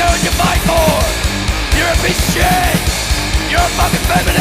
going to fight for? You're a piece of shit! You're a fucking feminist!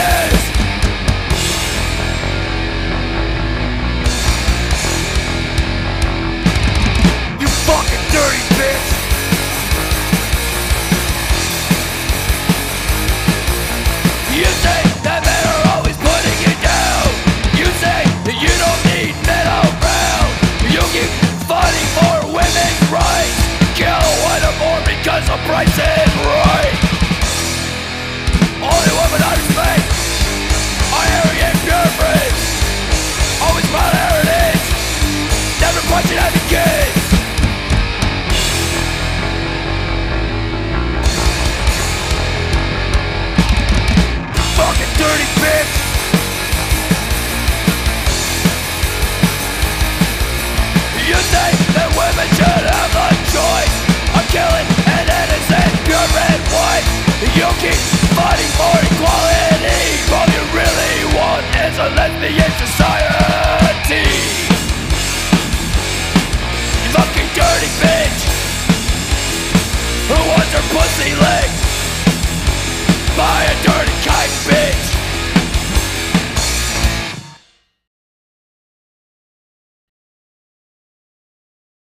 Fighting for equality All you really want is a lesbian society. You fucking dirty bitch. Who wants her pussy licked By a dirty kike bitch.